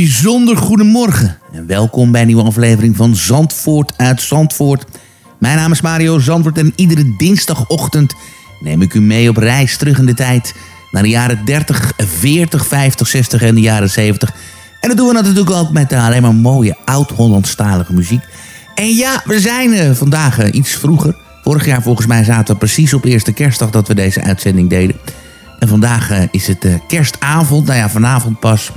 Bijzonder goedemorgen en welkom bij een nieuwe aflevering van Zandvoort uit Zandvoort. Mijn naam is Mario Zandvoort en iedere dinsdagochtend neem ik u mee op reis terug in de tijd naar de jaren 30, 40, 50, 60 en de jaren 70. En dat doen we natuurlijk ook met alleen maar mooie oud-Hollandstalige muziek. En ja, we zijn uh, vandaag uh, iets vroeger. Vorig jaar volgens mij zaten we precies op eerste kerstdag dat we deze uitzending deden. En vandaag is het kerstavond, nou ja, vanavond pas...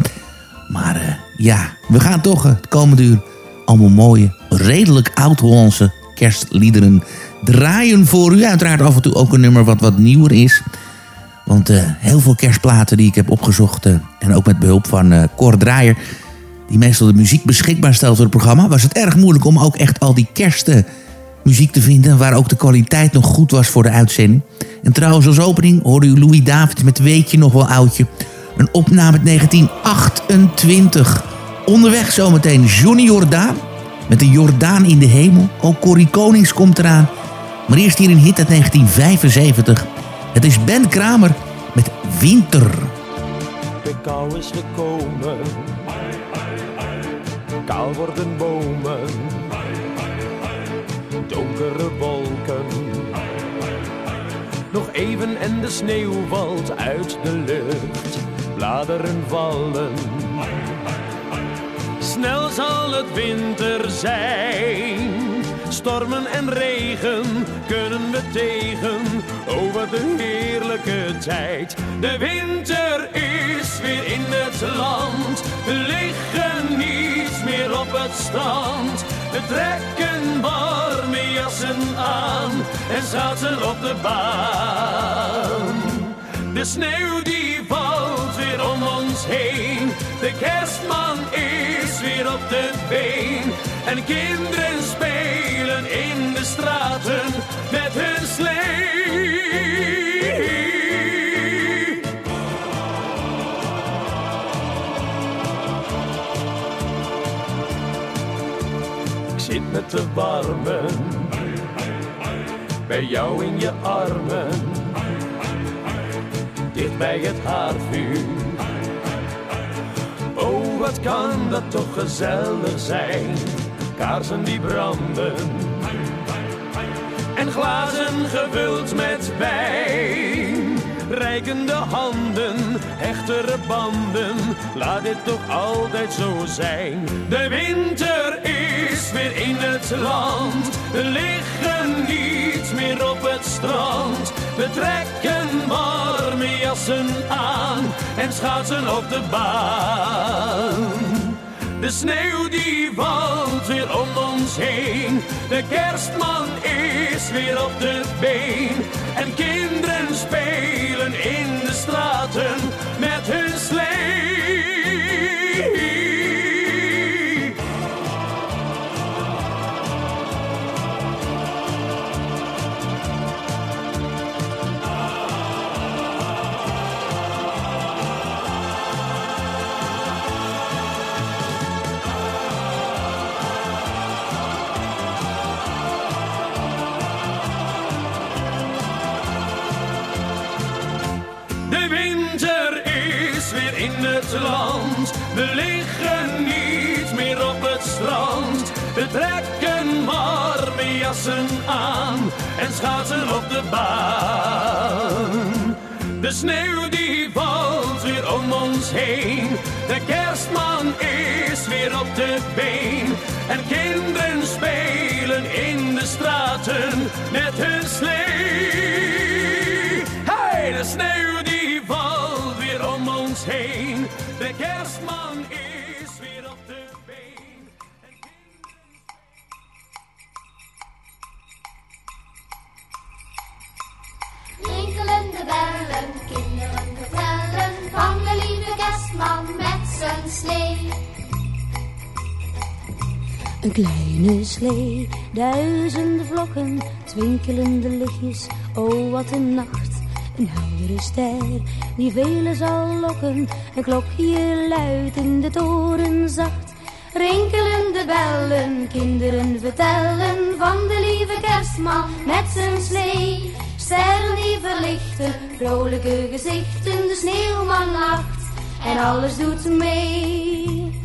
Maar uh, ja, we gaan toch het komende uur allemaal mooie, redelijk oud-Hollandse kerstliederen draaien voor u. Uiteraard af en toe ook een nummer wat wat nieuwer is. Want uh, heel veel kerstplaten die ik heb opgezocht... Uh, en ook met behulp van Cor Draaier... die meestal de muziek beschikbaar stelt voor het programma... was het erg moeilijk om ook echt al die kerstmuziek te vinden... waar ook de kwaliteit nog goed was voor de uitzending. En trouwens als opening hoorde u Louis David met Weet je nog wel oudje... Een opname uit 1928. Onderweg zometeen Johnny Jordaan. Met de Jordaan in de hemel. Ook Corrie Konings komt eraan. Maar eerst hier een hit uit 1975. Het is Ben Kramer met Winter. De kou is gekomen. Kaal worden bomen. Donkere wolken. Nog even en de sneeuw valt uit de lucht bladeren vallen. Snel zal het winter zijn. Stormen en regen kunnen we tegen. Oh, wat een heerlijke tijd. De winter is weer in het land. We liggen niet meer op het strand. We trekken warme jassen aan en zaten op de baan. De sneeuw die De kerstman is weer op de been. En kinderen spelen in de straten met hun slee. Ik zit met te warmen bij jou in je armen dicht bij het haardvuur. Wat kan dat toch gezellig zijn, kaarsen die branden en glazen gevuld met wijn. Rijkende handen, hechtere banden, laat dit toch altijd zo zijn. De winter is weer in het land, liggen niet meer op het strand. We trekken warme jassen aan en schaatsen op de baan. De sneeuw die valt weer om ons heen. De kerstman is weer op de been. En kinderen spelen in de straten met hun slee. We trekken warme jassen aan en schaatsen op de baan. De sneeuw die valt weer om ons heen. De kerstman is weer op de been. En kinderen spelen in de straten met hun slee. Hey, de sneeuw die valt weer om ons heen. De kerstman is van de lieve kerstman met zijn slee. Een kleine slee, duizenden vlokken, twinkelende lichtjes, oh wat een nacht. Een heldere ster, die velen zal lokken, een klokje luidt in de toren zacht. Rinkelende bellen, kinderen vertellen van de lieve kerstman met zijn slee. Sterren die verlichten, vrolijke gezichten, de sneeuwman lacht en alles doet mee.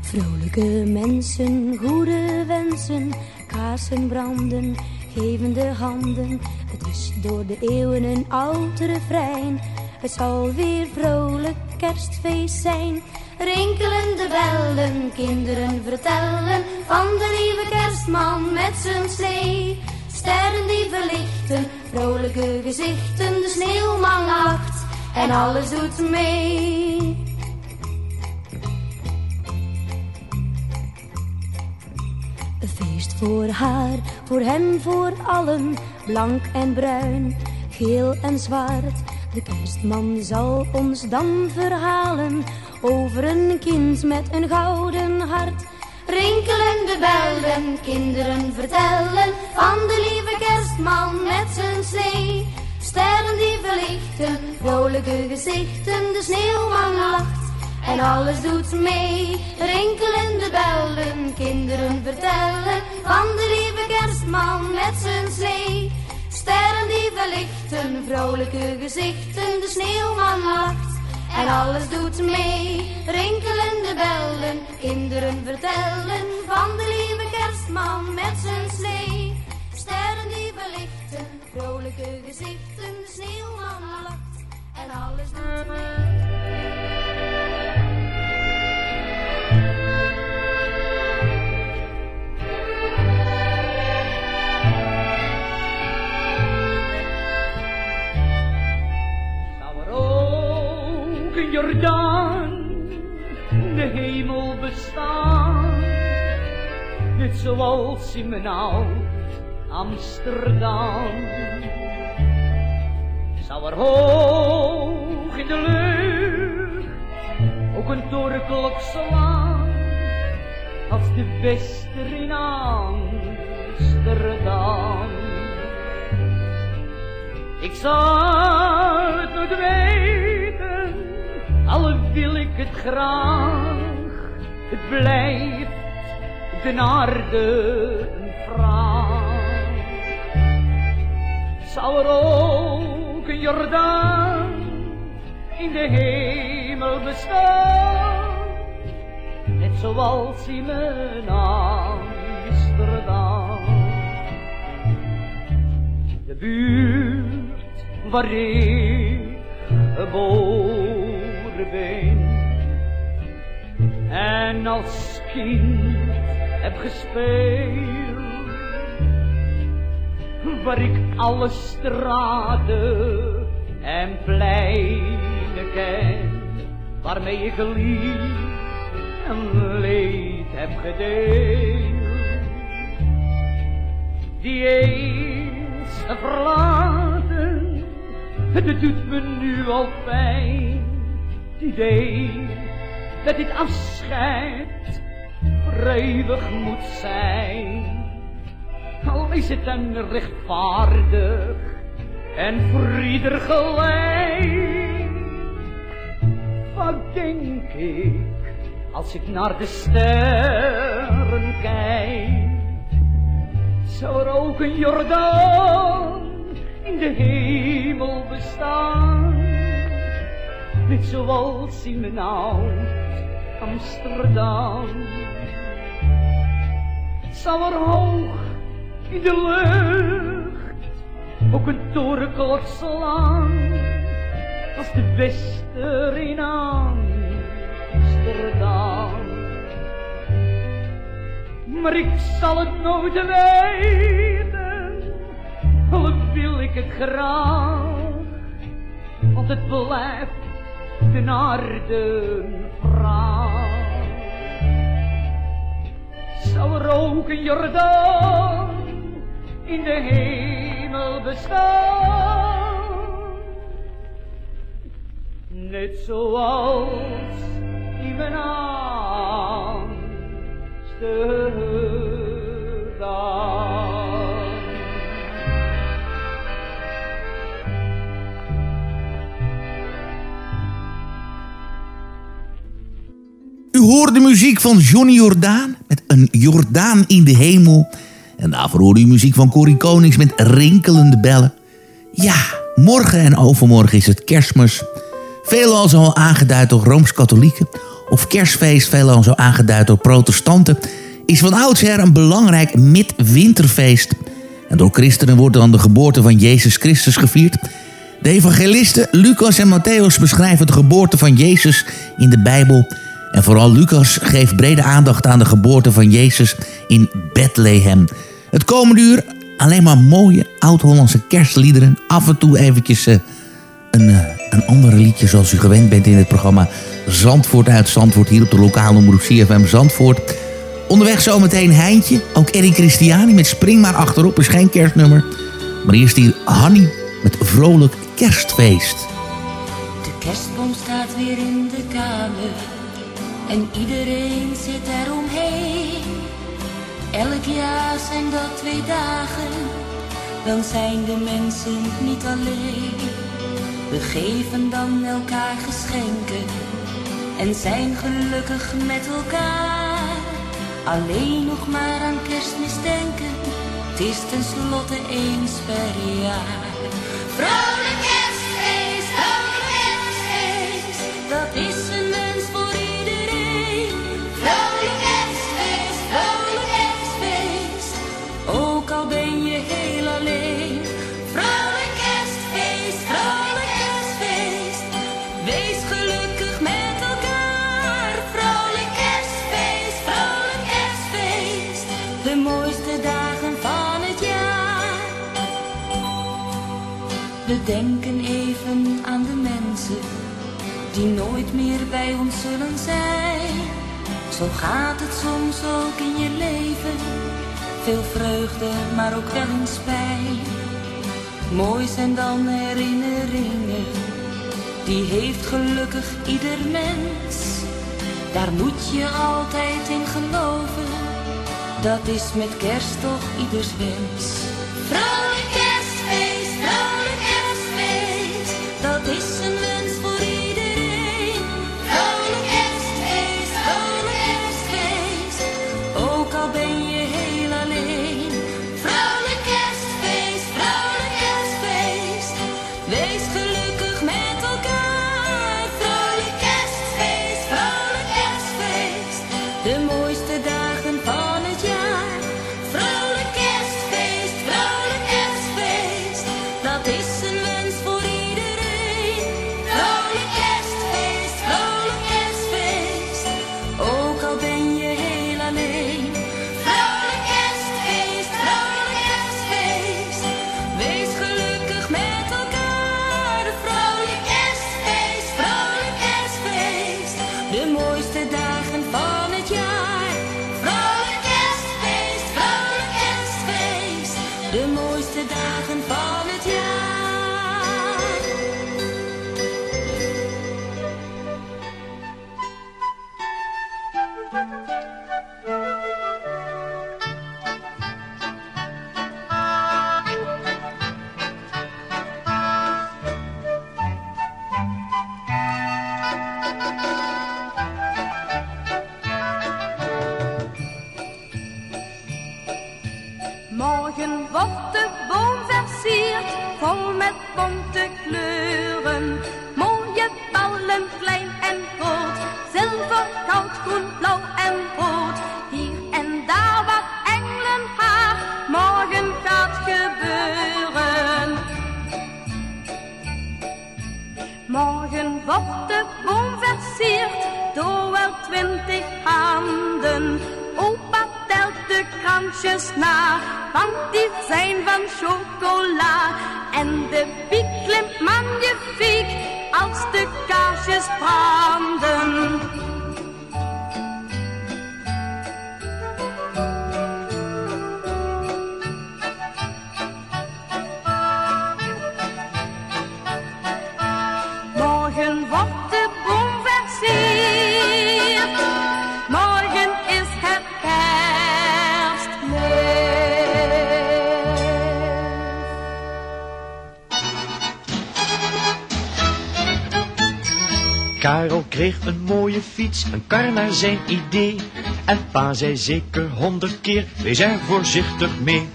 Vrolijke mensen, goede wensen, kaarsen branden, geven de handen. Het is door de eeuwen een oud refrein. Het zal weer vrolijk kerstfeest zijn. Rinkelende bellen, kinderen vertellen van de lieve kerstman met zijn slee. Sterren die verlichten, vrolijke gezichten, de sneeuwman lacht en alles doet mee. Een feest voor haar, voor hem, voor allen, blank en bruin, geel en zwart. De kerstman zal ons dan verhalen over een kind met een gouden hart. Rinkelende bellen, kinderen vertellen van de lieve kerstman met zijn slee. Sterren die verlichten, vrolijke gezichten, de sneeuwman lacht en alles doet mee. Rinkelende bellen, kinderen vertellen van de lieve kerstman met zijn slee. Sterren die verlichten, vrolijke gezichten, de sneeuwman lacht en alles doet mee. Rinkelende bellen, kinderen vertellen van de lieve kerstman met zijn slee. Sterren die verlichten, vrolijke gezichten, sneeuwman lacht en alles doet mee. Jordaan, de hemel bestaan. Net zoals in mijn oud Amsterdam. Zou er hoog in de lucht ook een torenklok slaan. Als de wester in Amsterdam. Ik zal het nooit weten al wil ik het graag, het blijft de aarde een vraag. Zou er ook een Jordaan in de hemel bestaan, net zoals in mijn Amsterdam. De buurt waar ik En als kind heb gespeeld, waar ik alle straten en pleinen ken, waarmee ik lief en leed heb gedeeld. Die eens verlaten, het doet me nu al pijn het idee dat dit afscheid voor eeuwig moet zijn. Al is het dan rechtvaardig en voor gelijk. Wat denk ik als ik naar de sterren kijk? Zou er ook een Jordaan in de hemel bestaan? Net zoals in mijn oud Amsterdam. Zou er hoog in de lucht ook een torenklok slaan, als de wester in Amsterdam. Maar ik zal het nooit weten, al wil ik het graag, want het blijft Aardenvrouw. Zou er ook een Jordaan in de hemel bestaan? Net zoals in mijn Amsterdam. U hoort de muziek van Johnny Jordaan met een Jordaan in de hemel. En daarvoor hoorde u muziek van Corrie Konings met rinkelende bellen. Ja, morgen en overmorgen is het kerstmis. Veelal zo aangeduid door Rooms-Katholieken. Of kerstfeest, veelal zo aangeduid door protestanten. Is van oudsher een belangrijk midwinterfeest. En door christenen wordt dan de geboorte van Jezus Christus gevierd. De evangelisten Lucas en Matthäus beschrijven de geboorte van Jezus in de Bijbel... En vooral Lucas geeft brede aandacht aan de geboorte van Jezus in Bethlehem. Het komende uur alleen maar mooie oud-Hollandse kerstliederen. Af en toe eventjes uh, een, uh, een andere liedje zoals u gewend bent in het programma Zandvoort uit Zandvoort. Hier op de lokale omroep CFM Zandvoort. Onderweg zometeen Heintje. Ook Eddie Christiani met Spring maar achterop is geen kerstnummer. Maar eerst hier Hanny met Vrolijk Kerstfeest. De kerstboom staat weer in de kamer en iedereen zit eromheen. Elk jaar zijn dat twee dagen, dan zijn de mensen niet alleen. We geven dan elkaar geschenken en zijn gelukkig met elkaar. Alleen nog maar aan kerstmis denken, het is tenslotte eens per jaar. Vrolijk kerstfeest, vrolijk kerstfeest, denken even aan de mensen die nooit meer bij ons zullen zijn. Zo gaat het soms ook in je leven. Veel vreugde, maar ook wel eens pijn. Mooi zijn dan herinneringen, die heeft gelukkig ieder mens. Daar moet je altijd in geloven, dat is met kerst toch ieders wens. Vrolijk Wordt de. Morgen is het. Karel kreeg een mooie fiets, een kar naar zijn idee. En pa zei zeker honderd keer, wees er voorzichtig mee.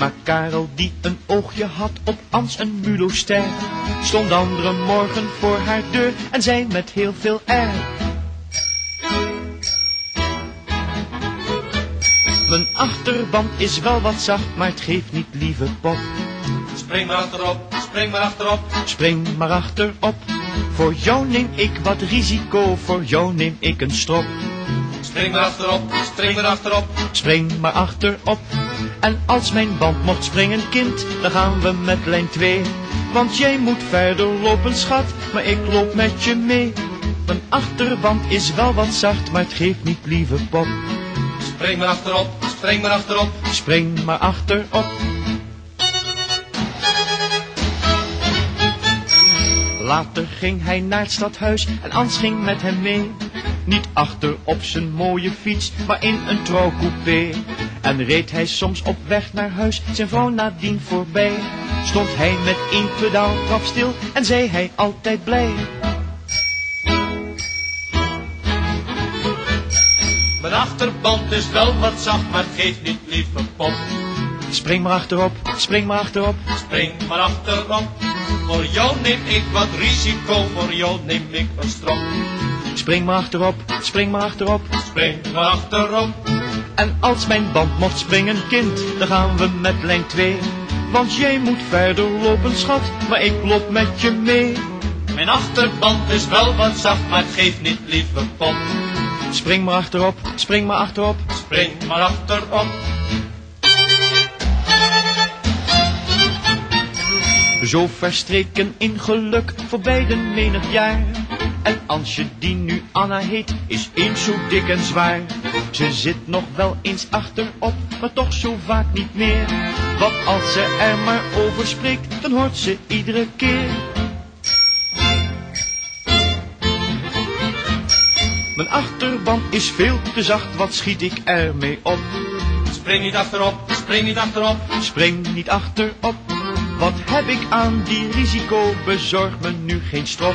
Maar Karel die een oogje had op Ans en Muloster, stond andere morgen voor haar deur en zei met heel veel air. Mijn achterband is wel wat zacht, maar het geeft niet, lieve pop. Spring maar achterop, spring maar achterop. Spring maar achterop. Voor jou neem ik wat risico, voor jou neem ik een strop. Spring maar achterop, spring maar achterop. Spring maar achterop. En als mijn band mocht springen, kind, dan gaan we met lijn 2. Want jij moet verder lopen, schat, maar ik loop met je mee. Mijn achterband is wel wat zacht, maar het geeft niet, lieve pop. Spring maar achterop, spring maar achterop. Spring maar achterop. Later ging hij naar het stadhuis en Ans ging met hem mee. Niet achter op zijn mooie fiets, maar in een trouwcoupé. En reed hij soms op weg naar huis, zijn vrouw nadien voorbij. Stond hij met één pedaal trap stil en zei hij altijd blij. Mijn achterband is wel wat zacht, maar geef niet lieve pop. Spring maar achterop, spring maar achterop. Spring maar achterop. Voor jou neem ik wat risico, voor jou neem ik een strop. Spring maar achterop, spring maar achterop. Spring maar achterop. En als mijn band mocht springen, kind, dan gaan we met lijn 2. Want jij moet verder lopen, schat, maar ik loop met je mee. Mijn achterband is wel wat zacht, maar geef niet lieve pop. Spring maar achterop, spring maar achterop. Spring maar achterop. Zo verstreken in geluk voor beiden menig jaar. En Ansje die nu Anna heet, is eens zo dik en zwaar. Ze zit nog wel eens achterop, maar toch zo vaak niet meer. Want als ze er maar over spreekt, dan hoort ze iedere keer. Mijn achterband is veel te zacht, wat schiet ik ermee op? Spring niet achterop, spring niet achterop. Spring niet achterop. Wat heb ik aan die risico, bezorg me nu geen strop.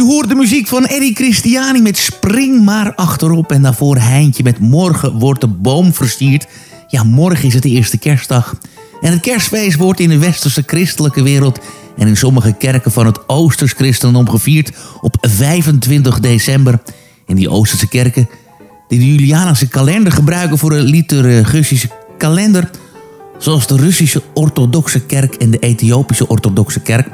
U hoort de muziek van Eddie Christiani met Spring maar achterop. En daarvoor Heintje met Morgen wordt de boom versierd. Ja, morgen is het de eerste kerstdag. En het kerstfeest wordt in de westerse christelijke wereld... en in sommige kerken van het Oosters christendom gevierd op 25 december. In die Oosterse kerken die de Julianische kalender gebruiken voor een liturgische kalender... zoals de Russische orthodoxe kerk en de Ethiopische orthodoxe kerk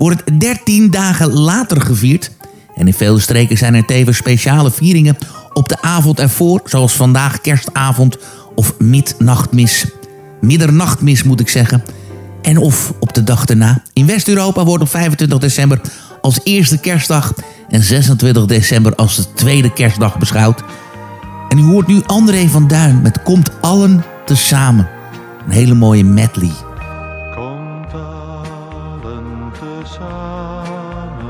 wordt het 13 dagen later gevierd. En in vele streken zijn er tevens speciale vieringen op de avond ervoor, zoals vandaag kerstavond of midnachtmis. Middernachtmis moet ik zeggen. En of op de dag daarna. In West-Europa wordt op 25 december als eerste kerstdag en 26 december als de tweede kerstdag beschouwd. En u hoort nu André van Duin met Komt allen tezamen. Een hele mooie medley. Komt allen tezamen, jubelend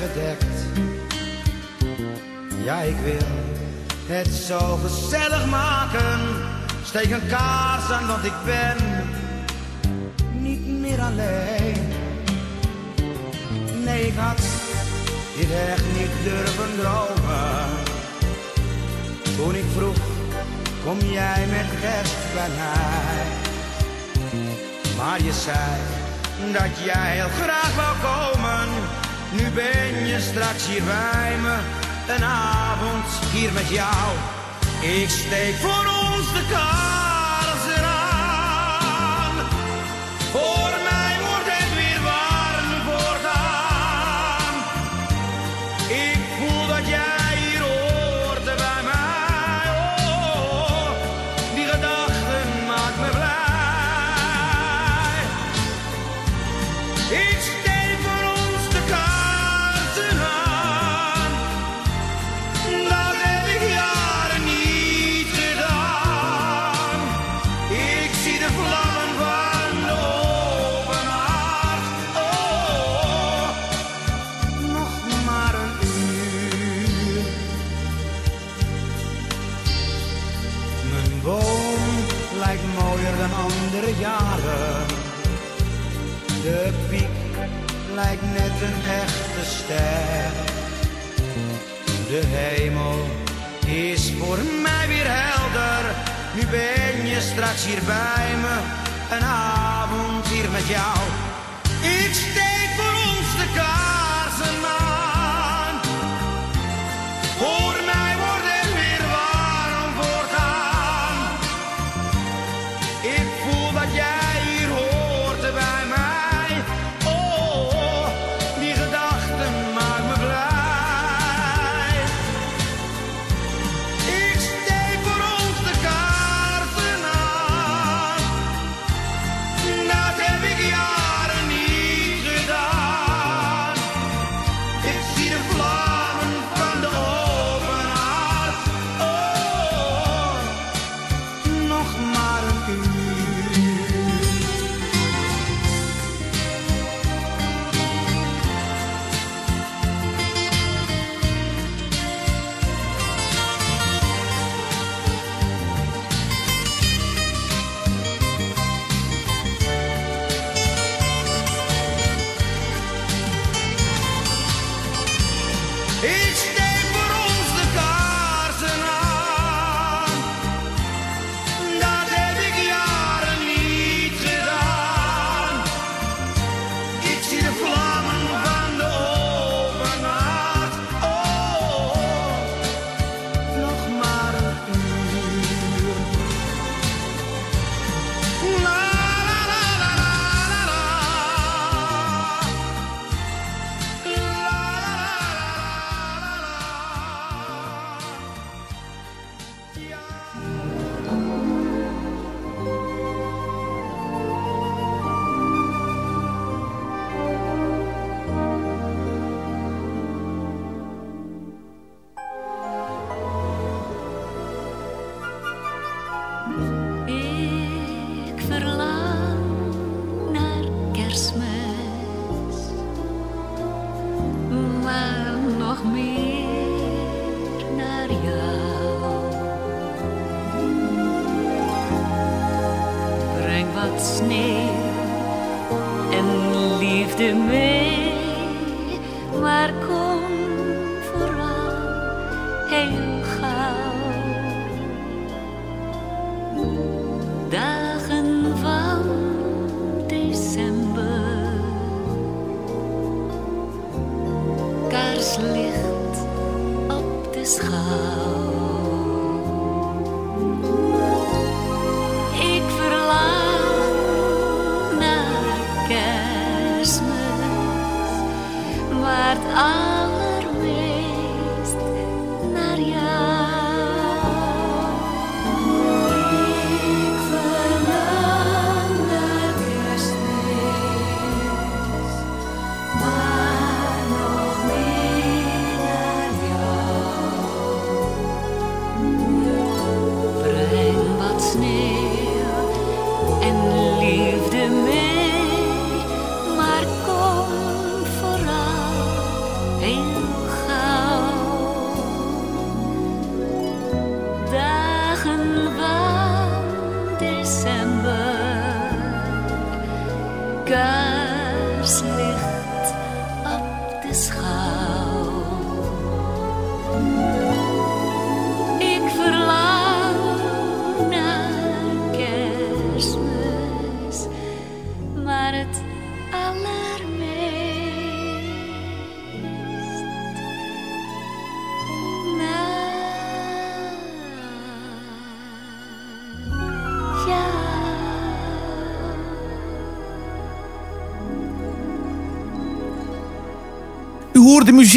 Gedekt. Ja, ik wil het zo gezellig maken. Steek een kaars aan, want ik ben niet meer alleen. Nee, ik had dit echt niet durven dromen. Toen ik vroeg kom jij met kerst bij mij. Maar je zei dat jij heel graag wou komen. Nu ben je straks hier bij me, een avond hier met jou. Ik steek voor ons de kaarsen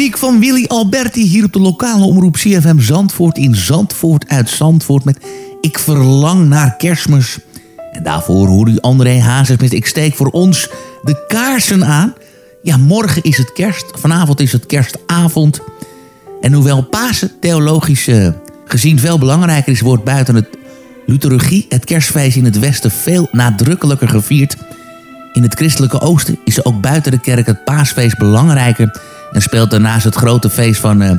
muziek van Willy Alberti hier op de lokale omroep CFM Zandvoort in Zandvoort uit Zandvoort met Ik verlang naar kerstmis. En daarvoor hoor u André Hazes met Ik steek voor ons de kaarsen aan. Ja, morgen is het kerst, vanavond is het kerstavond. En hoewel Pasen theologisch eh, gezien veel belangrijker is... wordt buiten het liturgie het kerstfeest in het westen veel nadrukkelijker gevierd... In het christelijke oosten is ook buiten de kerk het paasfeest belangrijker... en speelt daarnaast het grote feest van eh,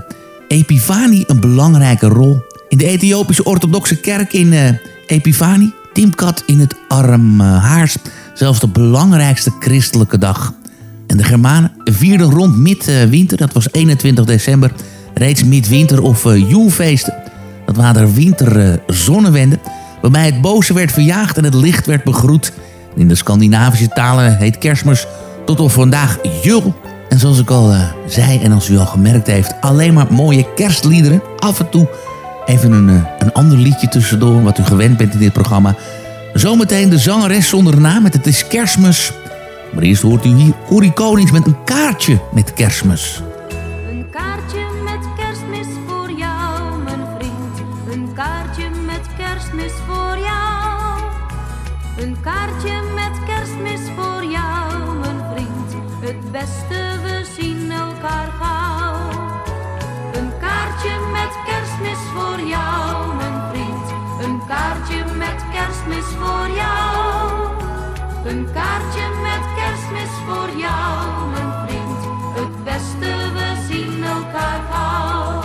Epifani een belangrijke rol. In de Ethiopische orthodoxe kerk in eh, Epifani, Timkat in het Armhaars... zelfs de belangrijkste christelijke dag. En de Germanen vierden rond midwinter, dat was 21 december... reeds midwinter of uh, joelfeesten. Dat waren er winterzonnewenden... waarbij het boze werd verjaagd en het licht werd begroet... In de Scandinavische talen heet kerstmis tot op vandaag jul. En zoals ik al eh, zei en als u al gemerkt heeft, alleen maar mooie kerstliederen. Af en toe even een, eh, een ander liedje tussendoor, wat u gewend bent in dit programma. Zometeen de zangeres zonder naam met Het is kerstmis. Maar eerst hoort u hier Corrie Konings met een kaartje met kerstmis. Een kaartje met kerstmis voor jou, mijn vriend. Een kaartje met kerstmis voor jou. Een kaartje met kerstmis voor jou, mijn vriend. Het beste, kerstmis voor jou. Een kaartje met kerstmis voor jou, mijn vriend. Het beste, we zien elkaar gauw.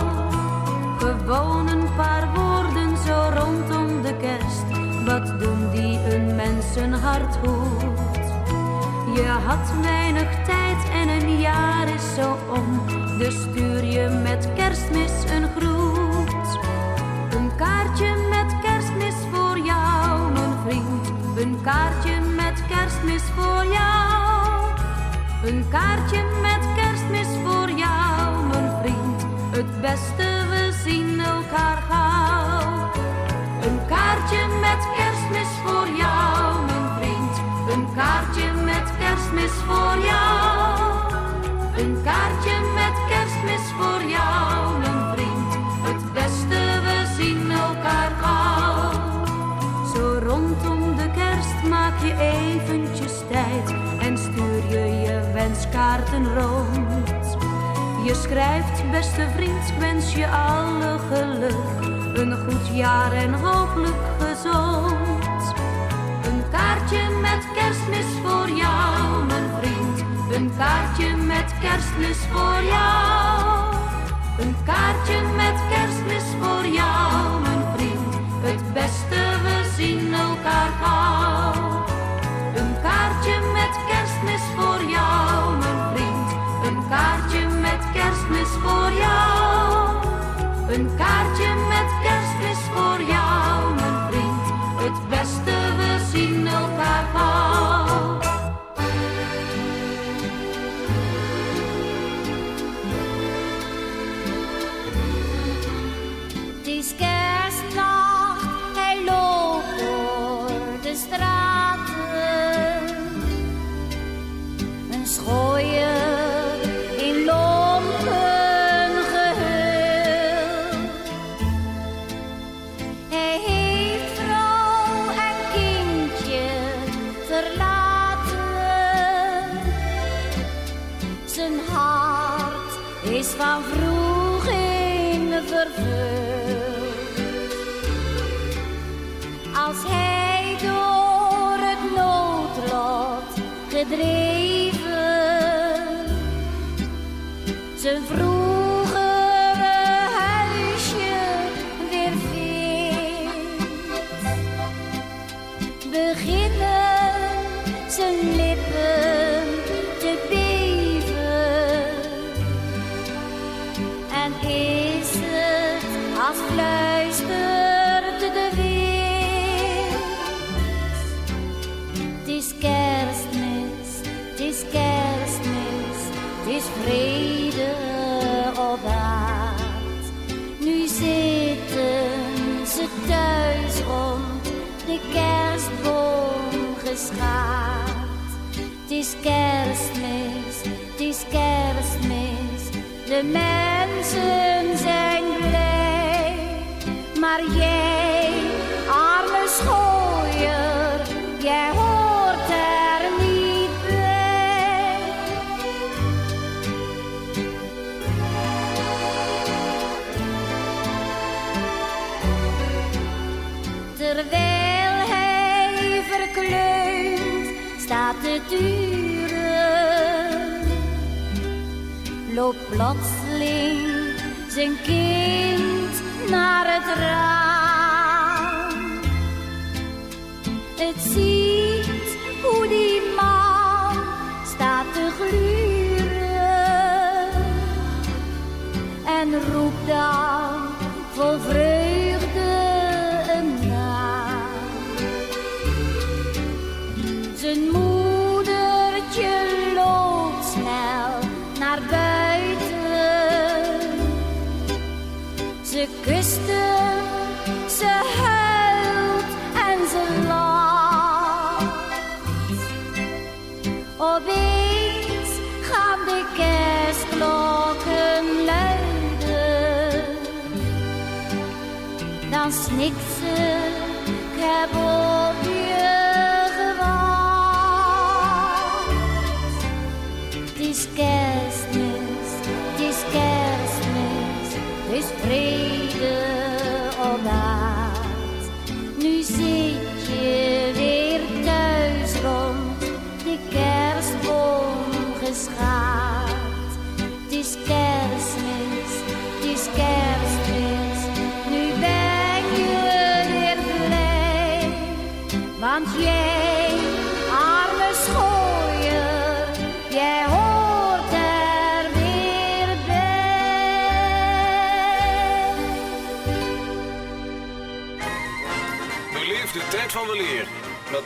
Gewoon een paar woorden zo rondom de kerst. Wat doen die een mensenhart goed? Je had weinig tijd en een jaar is zo om. Dus stuur je met kerstmis een groet. Een kaartje met kerstmis voor jou. Een kaartje met kerstmis voor jou, mijn vriend. Het beste, we zien elkaar gauw. Een kaartje met kerstmis voor jou, mijn vriend. Een kaartje met kerstmis voor jou. Een kaartje met kerstmis voor jou, eventjes tijd en stuur je je wenskaarten rond. Je schrijft, beste vriend, ik wens je alle geluk, een goed jaar en hopelijk gezond. Een kaartje met kerstmis voor jou, mijn vriend. Een kaartje met kerstmis voor jou. Een kaartje met kerstmis voor jou, mijn vriend. Het beste, we zien elkaar gauw. Voor jou, mijn vriend. Een kaartje met kerstmis voor jou. Een kaartje is kerstmis, het is kerstmis, de mensen zijn blij. Maar jij, arme schooier, te turen, loopt plotseling zijn kind naar het raam. Het ziet hoe die man staat te gluren en roept dan vol vreugde ik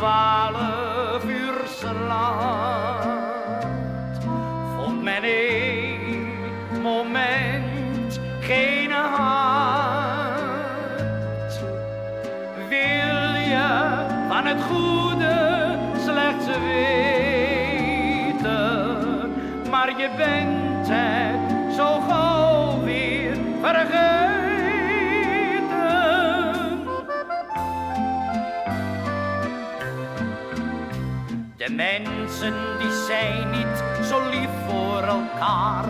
Zijn mensen die zijn niet zo lief voor elkaar.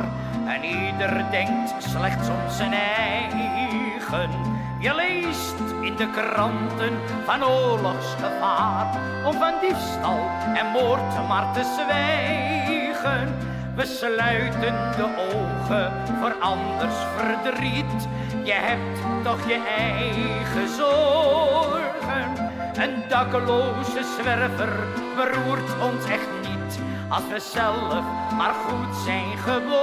En ieder denkt slechts om zijn eigen. Je leest in de kranten van oorlogsgevaar. Om van diefstal en moord maar te zwijgen. We sluiten de ogen voor anders verdriet. Je hebt toch je eigen zorgen. Een dakloze zwerver beroert ons echt niet. Als we zelf maar goed zijn geborgen.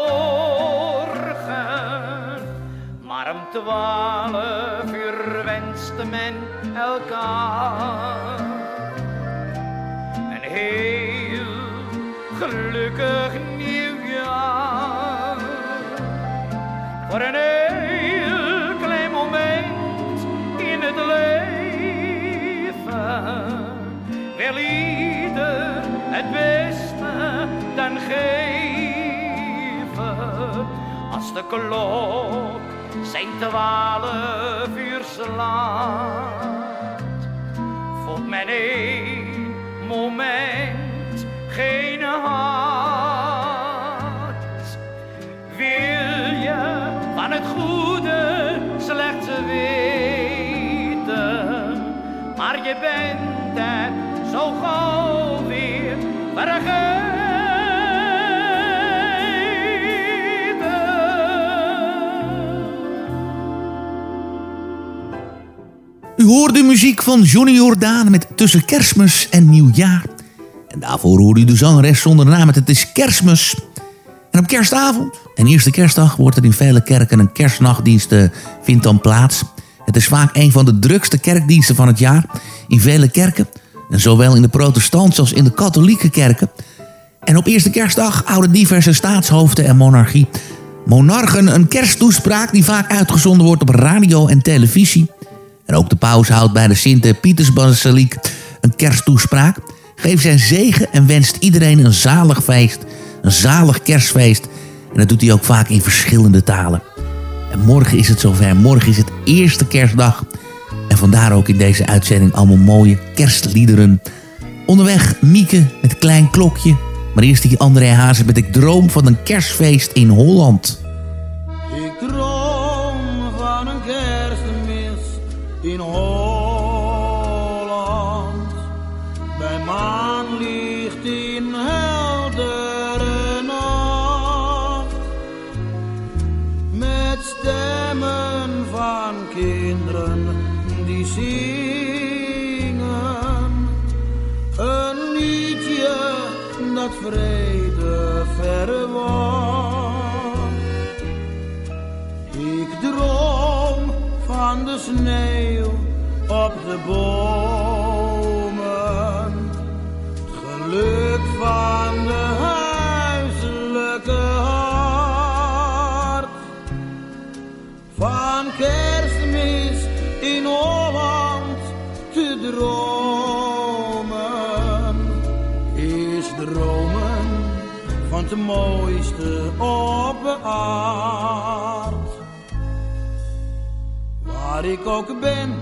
Maar om twaalf uur wenste men elkaar. Een heel gelukkig nieuwjaar. Voor een de klok zijn twaalf uur slaat, voelt men een moment geen hart. Wil je van het goede slechts weten, maar je bent het zo gauw U hoort de muziek van Johnny Jordaan met Tussen Kerstmis en Nieuwjaar. En daarvoor hoorde u de zangeres zonder naam met Het is Kerstmis. En op kerstavond, en eerste kerstdag, wordt er in vele kerken een kerstnachtdienst eh, vindt dan plaats. Het is vaak een van de drukste kerkdiensten van het jaar in vele kerken. En zowel in de protestantse als in de katholieke kerken. En op eerste kerstdag houden diverse staatshoofden en monarchie monarchen een kersttoespraak die vaak uitgezonden wordt op radio en televisie. En ook de paus houdt bij de Sint-Pietersbasiliek een kersttoespraak. Geeft zijn zegen en wenst iedereen een zalig feest. Een zalig kerstfeest. En dat doet hij ook vaak in verschillende talen. En morgen is het zover. Morgen is het eerste kerstdag. En vandaar ook in deze uitzending allemaal mooie kerstliederen. Onderweg Mieke met Klein Klokje. Maar eerst die André Hazes met Ik droom van een kerstfeest in Holland. Sneeuw op de bomen. Geluk van de huiselijke hart. Van kerstmis in Holland te dromen. Is dromen van het mooiste op de aard. Waar ik ook ben,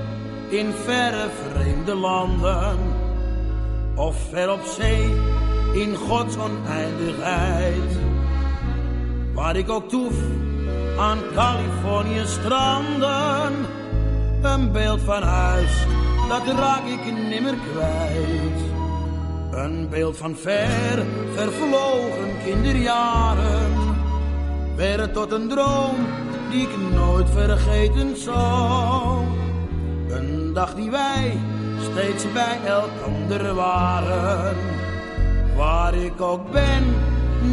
in verre vreemde landen. Of ver op zee, in Gods oneindigheid. Waar ik ook toef, aan Californië stranden. Een beeld van huis, dat raak ik nimmer kwijt. Een beeld van ver, vervlogen kinderjaren. Werd tot een droom die ik nooit vergeten zal. Een dag die wij steeds bij elkander waren. Waar ik ook ben,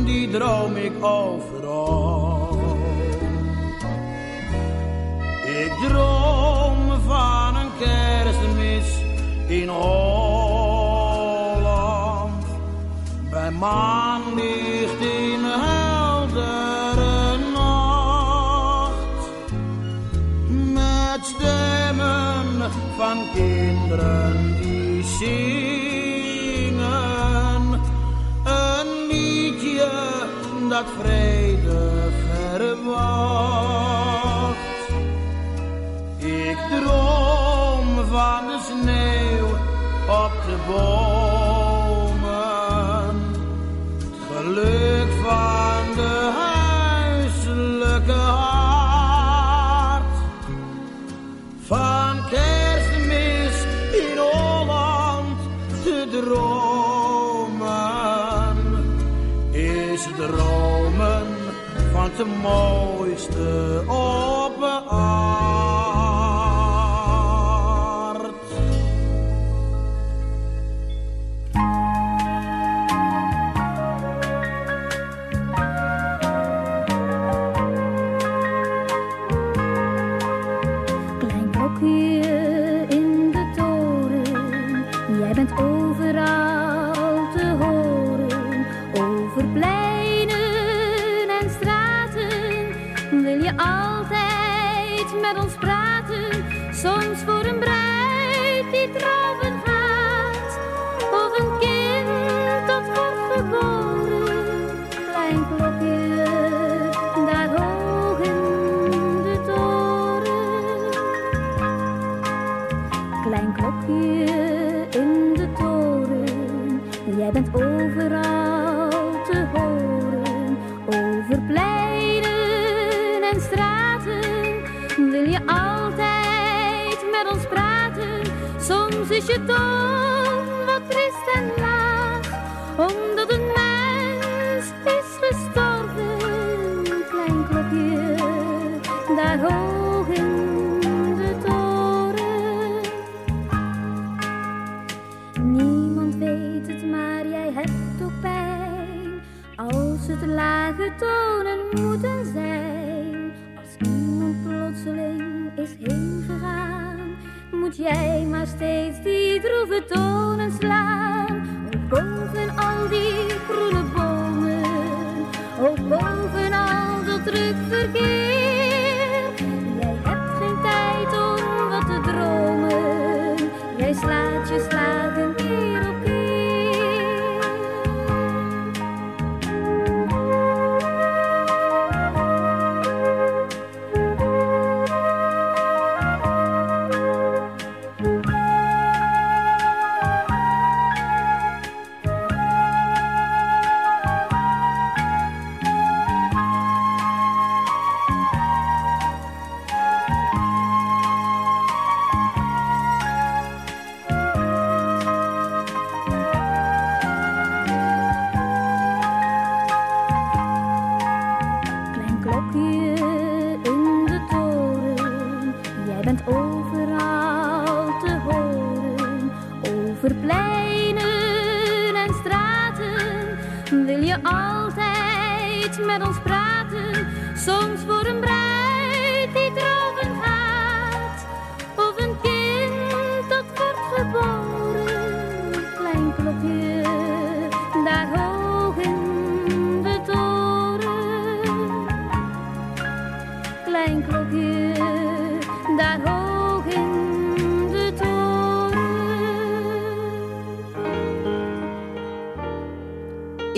die droom ik overal. Ik droom van een kerstmis in Holland. Bij maanlicht zingen. Een liedje dat vrede verwacht. Ik droom van de sneeuw op de bomen. Van ons praten. Soms is je toon wat trist en laag, omdat een mens is gestorven. Klein klokje, daar hoog in de toren. Niemand weet het, maar jij hebt ook pijn. Als het lage tonen jij maar steeds die droeve tonen slaan. Boven al die groene bomen, ook boven al dat druk verkeer.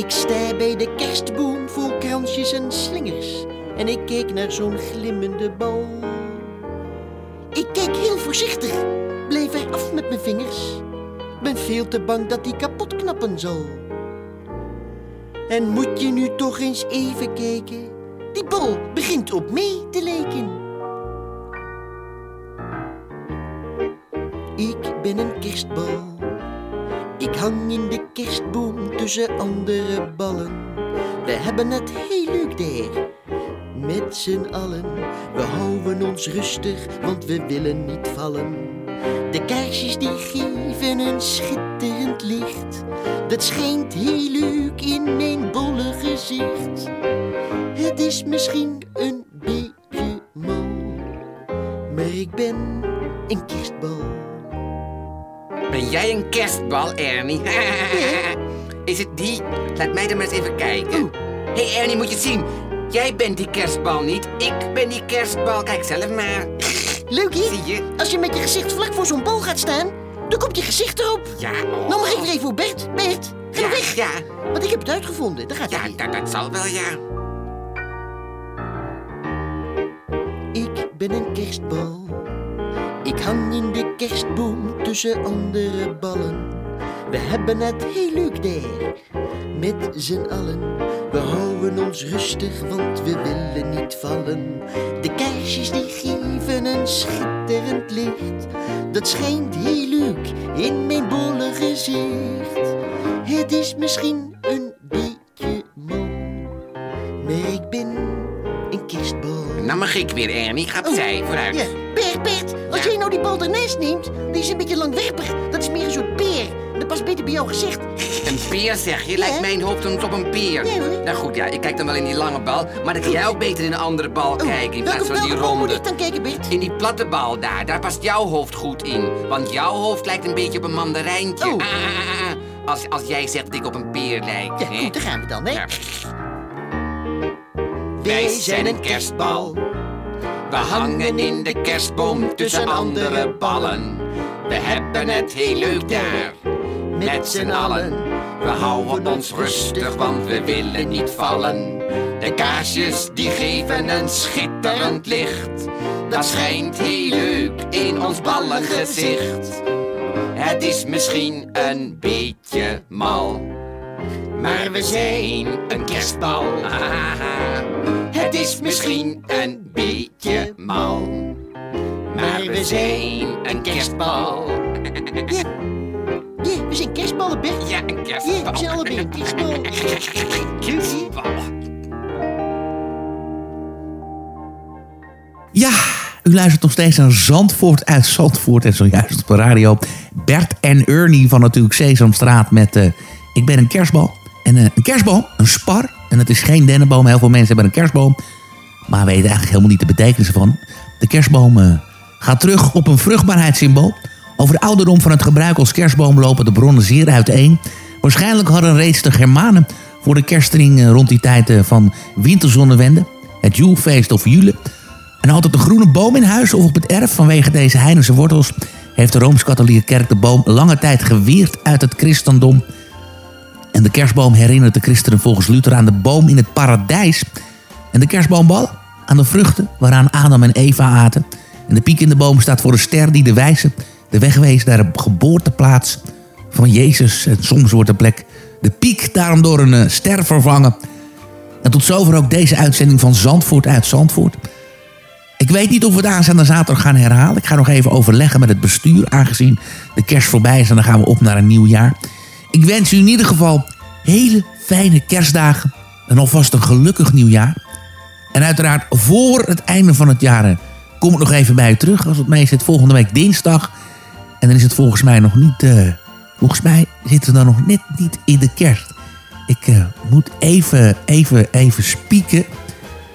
Ik sta bij de kerstboom vol kransjes en slingers en ik keek naar zo'n glimmende bal. Ik kijk heel voorzichtig. Blijf er af met mijn vingers. Ben veel te bang dat die kapot knappen zal. En moet je nu toch eens even kijken? Die bal begint op mij te lijken. Ik ben een kerstbal. Ik hang in de kerstboom tussen andere ballen. We hebben het heel leuk daar. Met z'n allen. We houden ons rustig, want we willen niet vallen. De kaarsjes die geven een schitterend licht. Dat schijnt heel leuk in mijn bolle gezicht. Het is misschien een beetje mal, maar ik ben een kerstbal. Ben jij een kerstbal, Ernie? Is het die? Laat mij er maar eens even kijken. Hé hey Ernie, moet je het zien. Jij bent die kerstbal niet. Ik ben die kerstbal. Kijk zelf maar. Leuk hè? Als je met je gezicht vlak voor zo'n bal gaat staan, dan komt je gezicht erop. Ja, oh. Nou mag ik er even voor Bert. Bert, ga Ja, weg. ja. Want ik heb het uitgevonden. Daar gaat Ja, dat, dat zal wel, ja. Ik ben een kerstbal. Ik hang in de kerstboom tussen andere ballen. We hebben het heel leuk daar. Met z'n allen. We houden ons rustig, want we willen niet vallen. De kaarsjes die geven een schitterend licht. Dat schijnt heel leuk in mijn bolle gezicht. Het is misschien een beetje mal, maar ik ben een kerstbal. Nou mag ik weer, Ernie. Ga opzij, vooruit. Oh, Ja, Bert, Bert, als nou die bal ernaast neemt, die is een beetje langwerpig. Dat is meer een soort peer. Dat past beter bij jouw gezicht. Een peer zeg je? Lijkt mijn hoofd dan op een peer? Ja, hoor. Nou goed, ja, ik kijk dan wel in die lange bal. Maar dan kan jij ook beter in een andere bal kijken. In plaats van die bal moet ronde. ik dan kijken, Bert? In die platte bal daar, daar past jouw hoofd goed in. Want jouw hoofd lijkt een beetje op een mandarijntje. Oh. Ah, ah, ah, ah. Als, als jij zegt dat ik op een peer lijk. Ja, hè? goed, daar gaan we dan, hè? Ja. Wij zijn een kerstbal. We hangen in de kerstboom tussen andere ballen. We hebben het heel leuk daar. Met z'n allen. We houden ons rustig, want we willen niet vallen. De kaarsjes die geven een schitterend licht. Dat schijnt heel leuk in ons ballengezicht. Het is misschien een beetje mal. Maar we zijn een kerstbal. Het is misschien een beetje mal. Maar we zijn een kerstbal. Ja, we zijn kerstballen, Bert. Ja, een kerstbal. Ja, we zijn allebei een kerstbal. Kerstbal. Ja, u luistert nog steeds naar Zandvoort uit Zandvoort. En zojuist op de radio Bert en Ernie van natuurlijk Sesamstraat met eh, Ik ben een kerstbal. En eh, een kerstboom, een spar. En het is geen dennenboom. Heel veel mensen hebben een kerstboom. Maar weten eigenlijk helemaal niet de betekenis ervan. De kerstboom eh, gaat terug op een vruchtbaarheidssymbool. Over de ouderdom van het gebruik als kerstboom lopen de bronnen zeer uiteen. Waarschijnlijk hadden reeds de Germanen voor de kerstring eh, rond die tijd van winterzonnewende... het Joelfeest of Jule... En altijd een groene boom in huis of op het erf vanwege deze heidense wortels... heeft de Rooms-Katholieke Kerk de boom lange tijd geweerd uit het christendom. En de kerstboom herinnert de christenen volgens Luther aan de boom in het paradijs. En de kerstboombal aan de vruchten waaraan Adam en Eva aten. En de piek in de boom staat voor de ster die de wijze de weg wees naar de geboorteplaats van Jezus. En soms wordt de plek de piek daarom door een eh, ster vervangen. En tot zover ook deze uitzending van Zandvoort uit Zandvoort. Ik weet niet of we het aanstaande zaterdag gaan herhalen. Ik ga nog even overleggen met het bestuur, aangezien de kerst voorbij is en dan gaan we op naar een nieuw jaar. Ik wens u in ieder geval hele fijne kerstdagen en alvast een gelukkig nieuwjaar. En uiteraard voor het einde van het jaar eh, kom ik nog even bij u terug. Als het mee zit volgende week dinsdag. En dan is het volgens mij nog niet... eh, volgens mij zitten we dan nog net niet in de kerst. Ik eh, moet even, even, even spieken.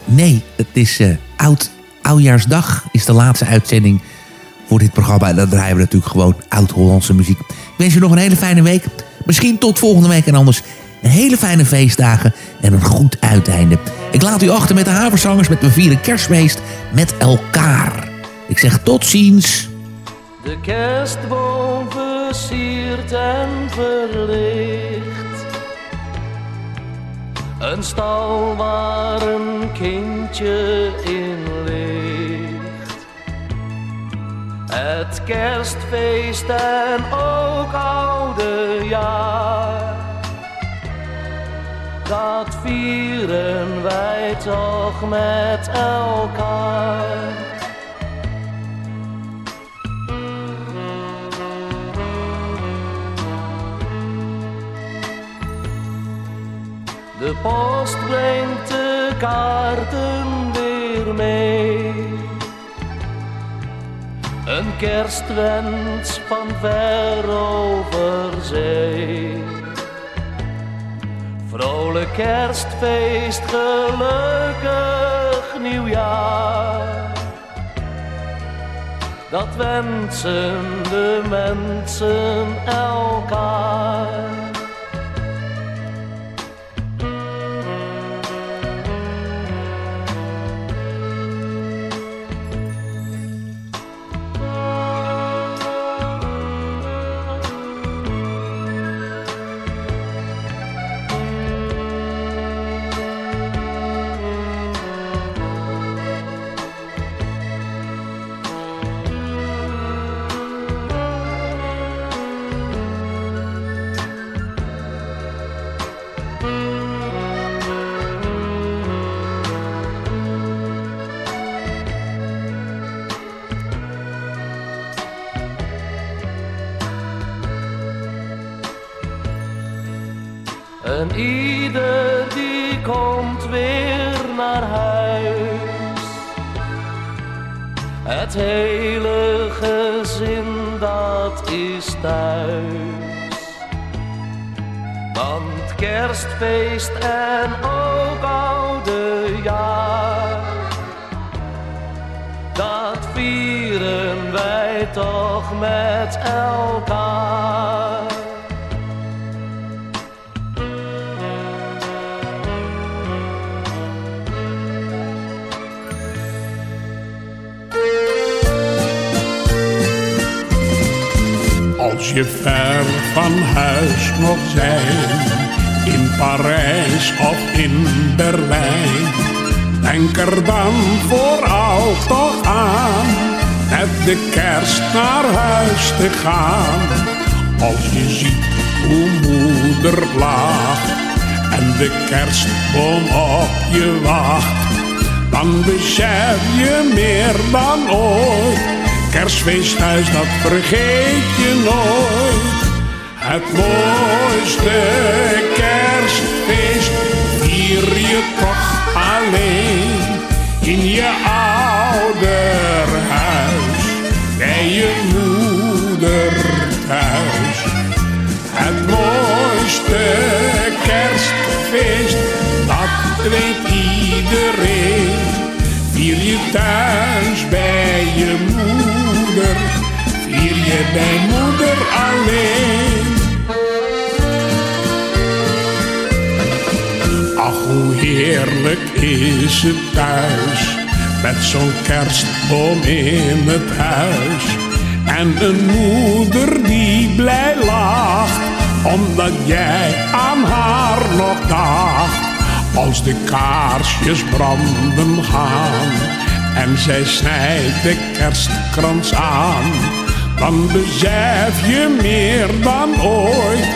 Nee, het is eh, oud, oudjaarsdag is de laatste uitzending voor dit programma. En dan draaien we natuurlijk gewoon oud-Hollandse muziek. Ik wens je nog een hele fijne week. Misschien tot volgende week en anders een hele fijne feestdagen en een goed uiteinde. Ik laat u achter met de haverzangers met mijn vieren kerstfeest met elkaar. Ik zeg tot ziens. De kerstboom en verlicht. Een stal waar een kindje Het kerstfeest en ook oude jaar. Dat vieren wij toch met elkaar. De post brengt de kaarten weer mee. Een kerstwens van ver over zee. Vrolijk kerstfeest, gelukkig nieuwjaar. Dat wensen de mensen elkaar. Het hele gezin dat is thuis. Want kerstfeest en je ver van huis mocht zijn, in Parijs of in Berlijn, denk er dan vooral toch aan, met de kerst naar huis te gaan. Als je ziet hoe moeder lacht en de kerstboom op je wacht, dan besef je meer dan ooit. Kerstfeesthuis, dat vergeet je nooit. Het mooiste kerstfeest vier je toch alleen in je ouderhuis, bij je moeder thuis. Het mooiste kerstfeest, dat weet iedereen. Vier je thuis bij je moeder, bij moeder alleen. Ach, hoe heerlijk is het thuis, met zo'n kerstboom in het huis. En een moeder die blij lacht, omdat jij aan haar nog dacht. Als de kaarsjes branden gaan en zij snijdt de kerstkrans aan, dan besef je meer dan ooit.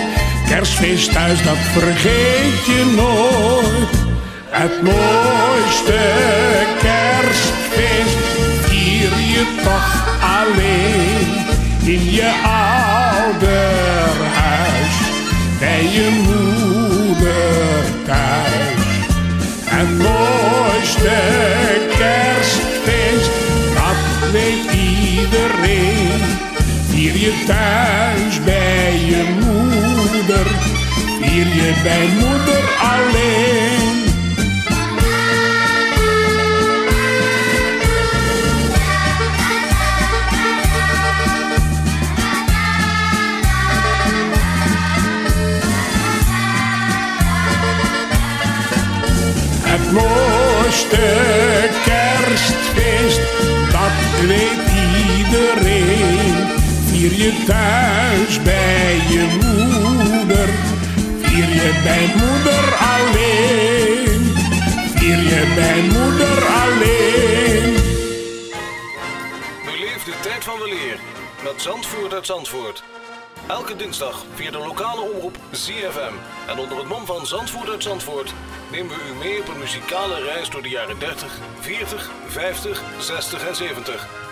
Kerstfeest thuis, dat vergeet je nooit. Het mooiste kerstfeest vier je toch alleen in je ouderhuis, bij je moeder thuis. Het mooiste kerstfeest, dat weet iedereen. Vier je thuis bij je moeder, vier je bij moeder alleen. Het mooiste Vier je thuis bij je moeder, vier je bij moeder alleen. Vier je bij moeder alleen. Beleef de tijd van weleer met Zandvoort uit Zandvoort. Elke dinsdag via de lokale omroep ZFM. En onder het mom van Zandvoort uit Zandvoort nemen we u mee op een muzikale reis door de jaren 30, 40, 50, 60 en 70.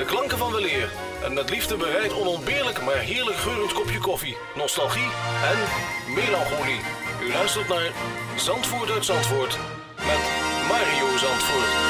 De klanken van weleer. En met liefde bereid onontbeerlijk maar heerlijk geurend kopje koffie, nostalgie en melancholie. U luistert naar Zandvoort uit Zandvoort met Mario Zandvoort.